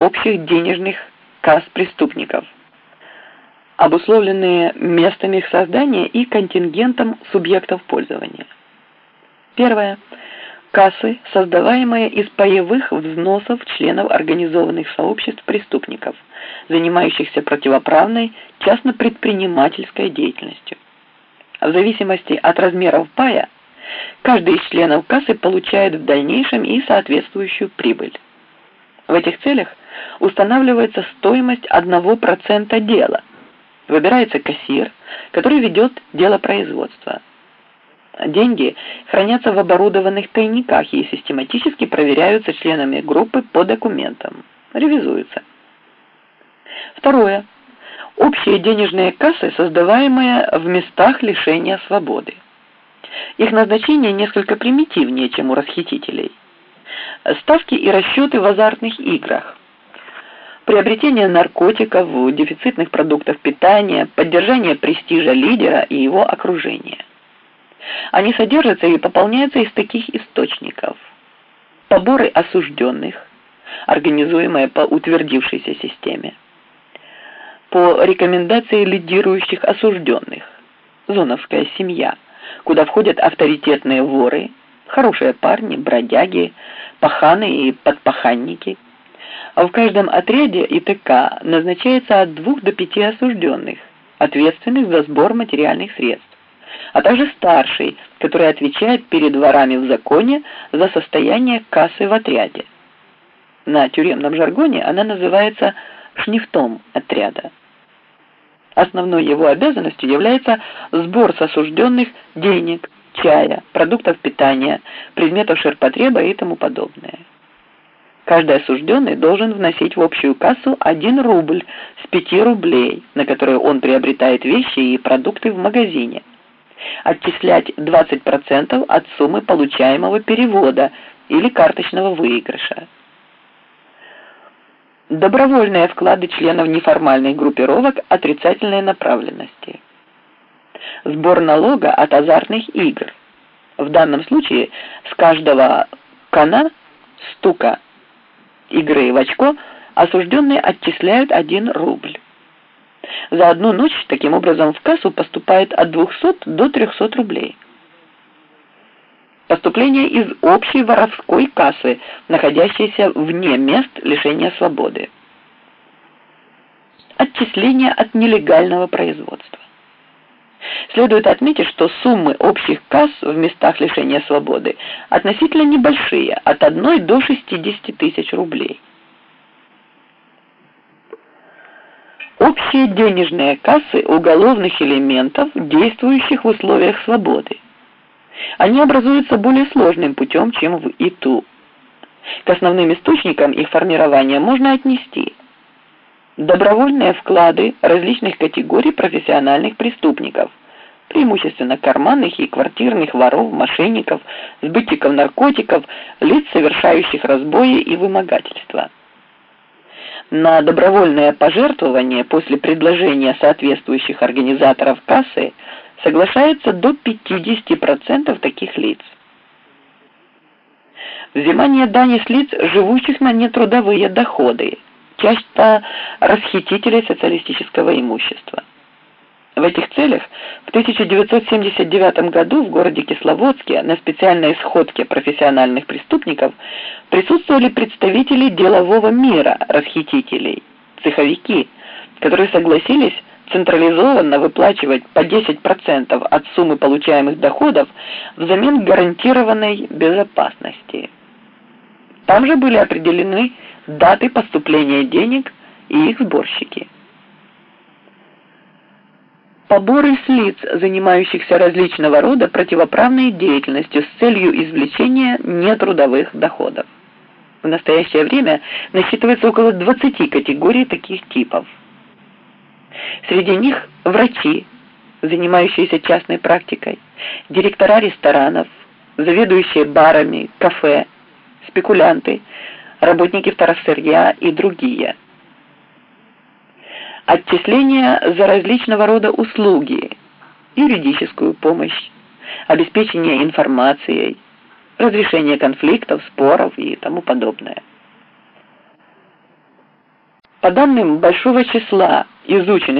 общих денежных касс преступников, обусловленные местом их создания и контингентом субъектов пользования. Первое. Кассы, создаваемые из паевых взносов членов организованных сообществ преступников, занимающихся противоправной частно-предпринимательской деятельностью. В зависимости от размеров пая, каждый из членов кассы получает в дальнейшем и соответствующую прибыль. В этих целях устанавливается стоимость 1% дела. Выбирается кассир, который ведет дело производства. Деньги хранятся в оборудованных тайниках и систематически проверяются членами группы по документам. Ревизуются. Второе. Общие денежные кассы, создаваемые в местах лишения свободы. Их назначение несколько примитивнее, чем у расхитителей. Ставки и расчеты в азартных играх. Приобретение наркотиков, дефицитных продуктов питания, поддержание престижа лидера и его окружения. Они содержатся и пополняются из таких источников. Поборы осужденных, организуемые по утвердившейся системе. По рекомендации лидирующих осужденных. Зоновская семья, куда входят авторитетные воры, хорошие парни, бродяги, паханы и подпаханники. А в каждом отряде ИТК назначается от двух до пяти осужденных, ответственных за сбор материальных средств, а также старший, который отвечает перед ворами в законе за состояние кассы в отряде. На тюремном жаргоне она называется шнифтом отряда. Основной его обязанностью является сбор с осужденных денег, чая, продуктов питания, предметов ширпотреба и тому подобное. Каждый осужденный должен вносить в общую кассу 1 рубль с 5 рублей, на которые он приобретает вещи и продукты в магазине. Отчислять 20% от суммы получаемого перевода или карточного выигрыша. Добровольные вклады членов неформальных группировок отрицательной направленности сбор налога от азартных игр. В данном случае с каждого кана стука игры в очко осужденные отчисляют 1 рубль. За одну ночь таким образом в кассу поступает от 200 до 300 рублей. Поступление из общей воровской кассы, находящейся вне мест лишения свободы. Отчисление от нелегального производства. Следует отметить, что суммы общих касс в местах лишения свободы относительно небольшие, от 1 до 60 тысяч рублей. Общие денежные кассы уголовных элементов, действующих в условиях свободы. Они образуются более сложным путем, чем в ИТУ. К основным источникам их формирования можно отнести добровольные вклады различных категорий профессиональных преступников, преимущественно карманных и квартирных воров, мошенников, сбытчиков наркотиков, лиц, совершающих разбои и вымогательства. На добровольное пожертвование после предложения соответствующих организаторов кассы соглашается до 50% таких лиц. Взимание дани с лиц, живущих на нетрудовые доходы, часто расхитители социалистического имущества. В этих целях в 1979 году в городе Кисловодске на специальной сходке профессиональных преступников присутствовали представители делового мира расхитителей, цеховики, которые согласились централизованно выплачивать по 10% от суммы получаемых доходов взамен гарантированной безопасности. Там же были определены даты поступления денег и их сборщики поборы с лиц, занимающихся различного рода противоправной деятельностью с целью извлечения нетрудовых доходов. В настоящее время насчитывается около 20 категорий таких типов. Среди них врачи, занимающиеся частной практикой, директора ресторанов, заведующие барами, кафе, спекулянты, работники второсырья и другие – отчисления за различного рода услуги, юридическую помощь, обеспечение информацией, разрешение конфликтов, споров и тому подобное. По данным большого числа изученных